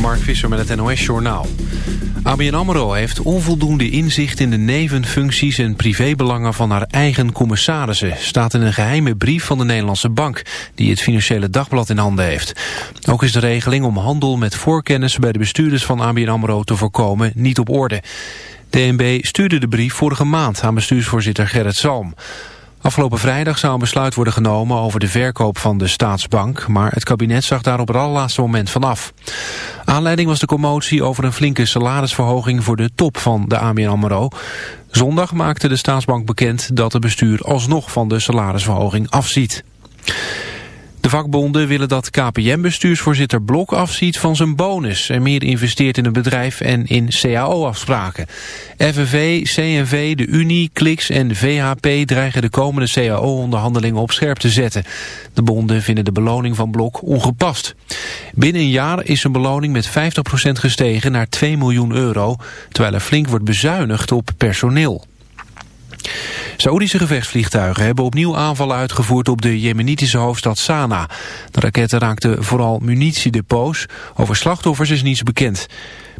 Mark Visser met het NOS Journaal. ABN AMRO heeft onvoldoende inzicht in de nevenfuncties en privébelangen van haar eigen commissarissen. Staat in een geheime brief van de Nederlandse Bank, die het Financiële Dagblad in handen heeft. Ook is de regeling om handel met voorkennis bij de bestuurders van ABN AMRO te voorkomen niet op orde. DNB stuurde de brief vorige maand aan bestuursvoorzitter Gerrit Salm. Afgelopen vrijdag zou een besluit worden genomen over de verkoop van de staatsbank, maar het kabinet zag daar op het allerlaatste moment vanaf. Aanleiding was de commotie over een flinke salarisverhoging voor de top van de ABN AMRO. Zondag maakte de staatsbank bekend dat het bestuur alsnog van de salarisverhoging afziet. De vakbonden willen dat KPM-bestuursvoorzitter Blok afziet van zijn bonus... en meer investeert in het bedrijf en in CAO-afspraken. FNV, CNV, de Unie, Kliks en VHP dreigen de komende CAO-onderhandelingen op scherp te zetten. De bonden vinden de beloning van Blok ongepast. Binnen een jaar is zijn beloning met 50% gestegen naar 2 miljoen euro... terwijl er flink wordt bezuinigd op personeel. Saoedische gevechtsvliegtuigen hebben opnieuw aanvallen uitgevoerd op de jemenitische hoofdstad Sanaa. De raketten raakten vooral munitiedepots. Over slachtoffers is niets bekend.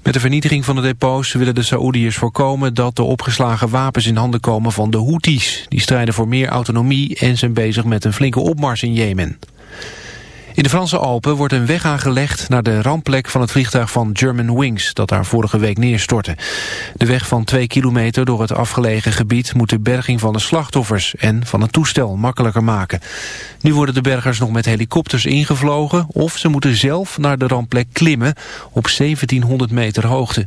Met de vernietiging van de depots willen de Saoediërs voorkomen dat de opgeslagen wapens in handen komen van de Houthis. Die strijden voor meer autonomie en zijn bezig met een flinke opmars in Jemen. In de Franse Alpen wordt een weg aangelegd naar de rampplek van het vliegtuig van German Wings dat daar vorige week neerstortte. De weg van twee kilometer door het afgelegen gebied moet de berging van de slachtoffers en van het toestel makkelijker maken. Nu worden de bergers nog met helikopters ingevlogen of ze moeten zelf naar de rampplek klimmen op 1700 meter hoogte.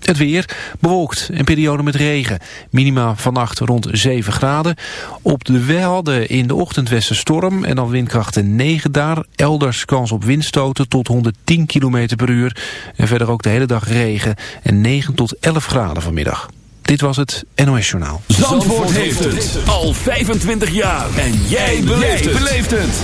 Het weer bewolkt, een periode met regen. Minima vannacht rond 7 graden. Op de Welden in de ochtend storm en dan windkrachten 9 daar. Elders kans op windstoten tot 110 km per uur. En verder ook de hele dag regen en 9 tot 11 graden vanmiddag. Dit was het NOS Journaal. Zandvoort, heeft het al 25 jaar. En jij beleeft het.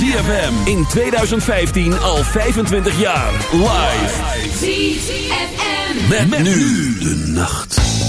ZFM in 2015 al 25 jaar. Live. ZFM. Met, nu de nacht.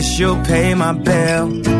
Promise you'll pay my bill.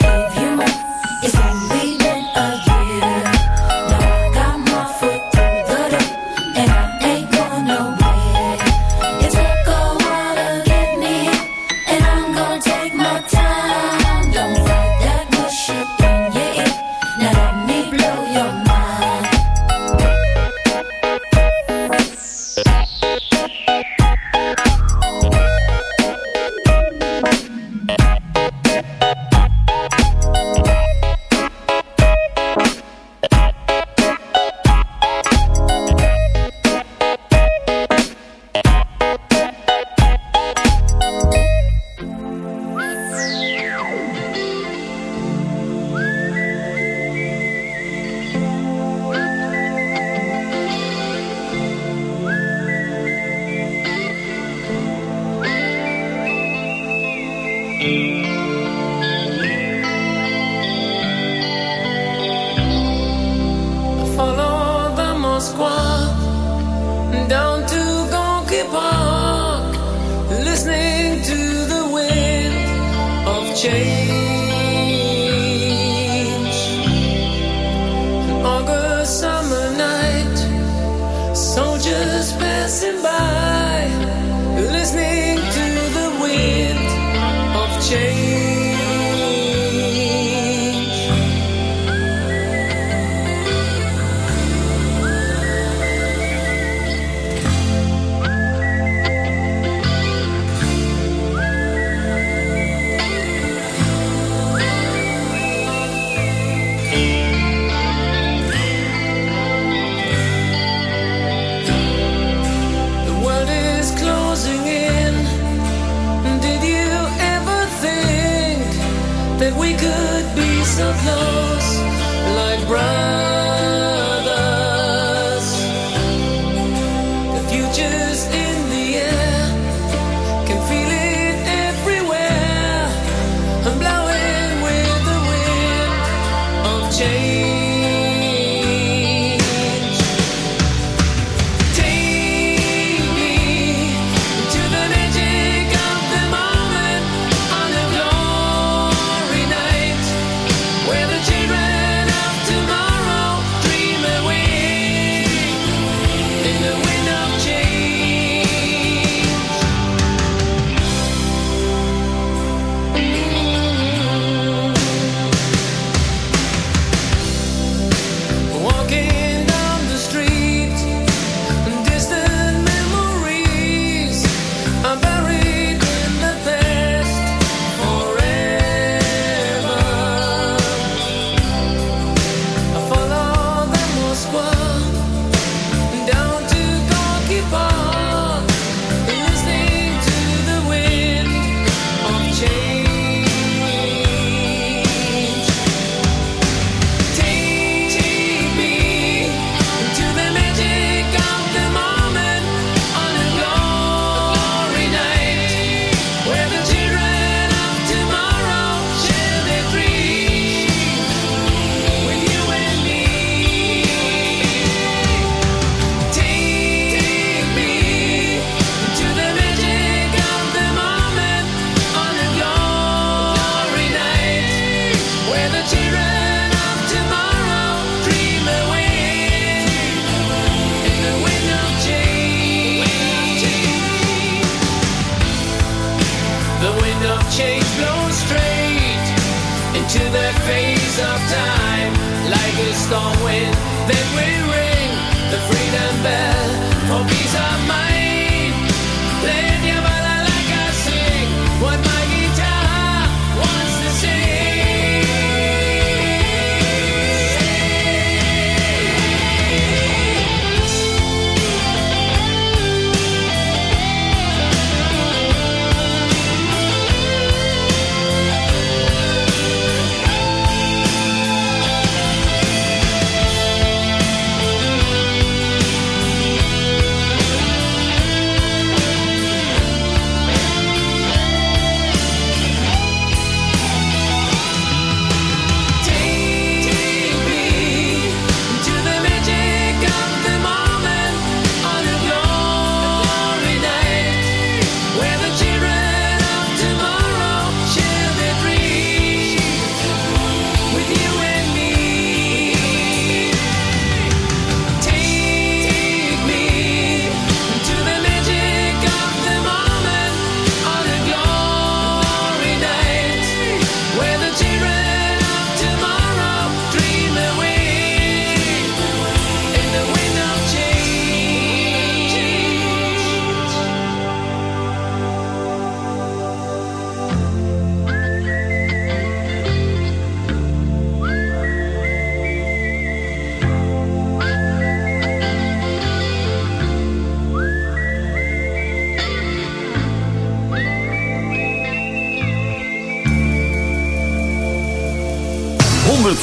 passing by,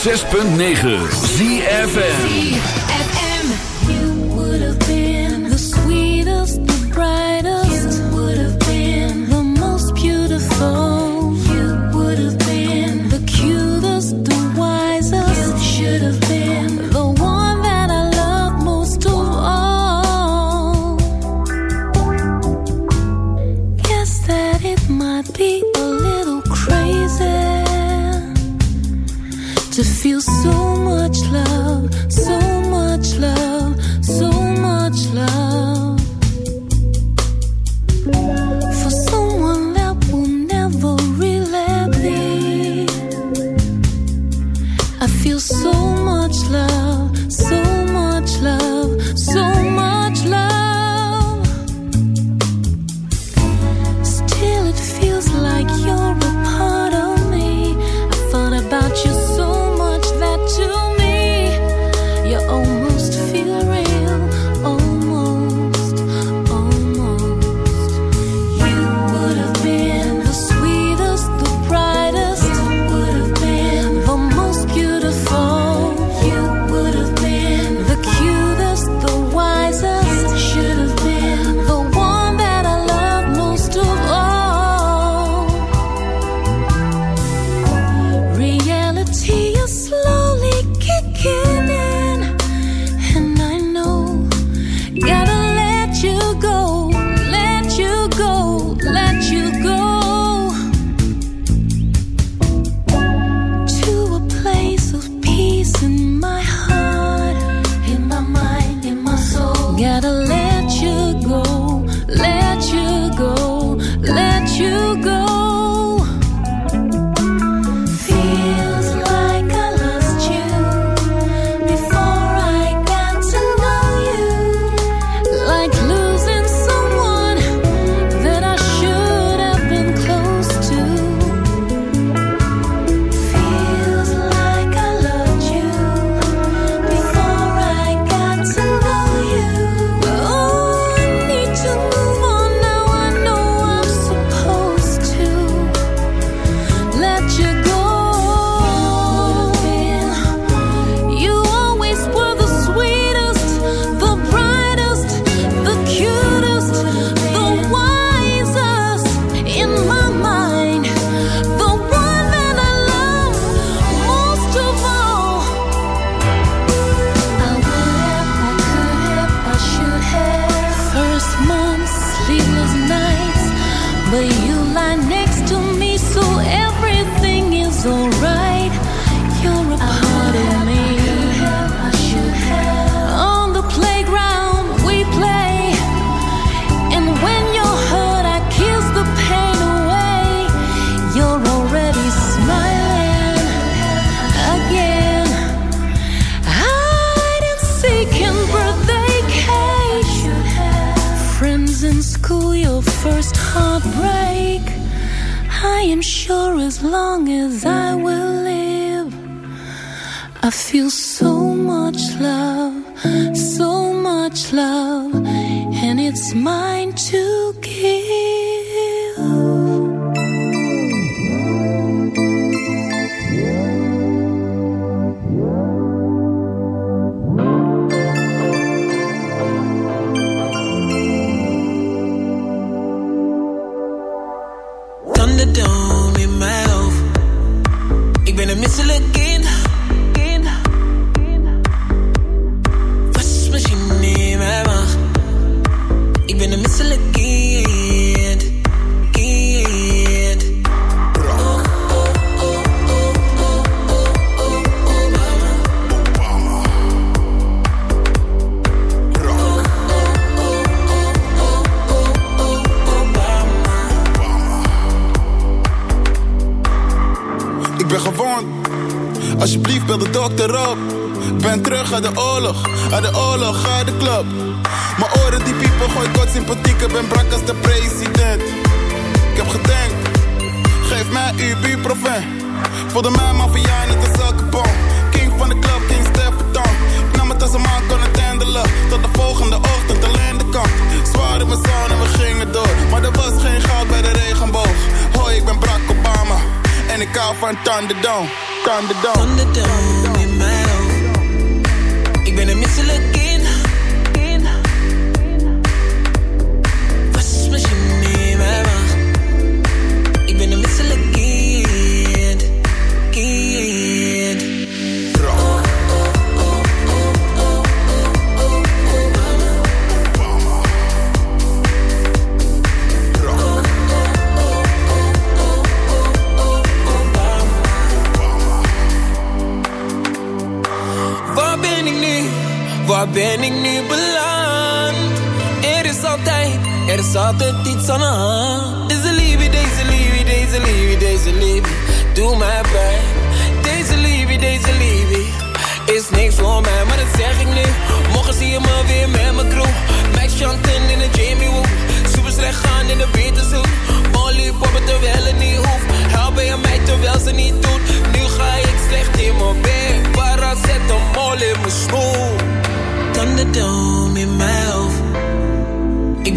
106.9 ZFN smile. Club. Mijn oren die piepen, gooi kort sympathiek. Ik ben brak als de president. Ik heb gedenkt. Geef mij uw buurproven. Voelde mij maffia, niet een zakkenbom. King van de club, King Stefan. Ik nam het als een man kon het handelen. Tot de volgende ochtend alleen de kant. Zwaar in mijn zon en we gingen door. Maar er was geen goud bij de regenboog. Hoi, ik ben Barack Obama. En ik hou van Thunderdome. Thunderdome. Thunderdome in. Ik ben een misselijk altijd iets aan de hand. Deze liefde, deze liefde, deze liefde, deze liefde, doe mij pijn. Deze liefde, deze liefde, is niks voor mij, maar dat zeg ik nu. Morgen zie je me weer met mijn crew. Max Chanten in de Jamie Woo. Super slecht gaan in de Beterzoek. Molly poppen terwijl het niet hoeft. Helpen je mij terwijl ze niet doet. Nu ga ik slecht in mijn bed.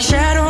shadow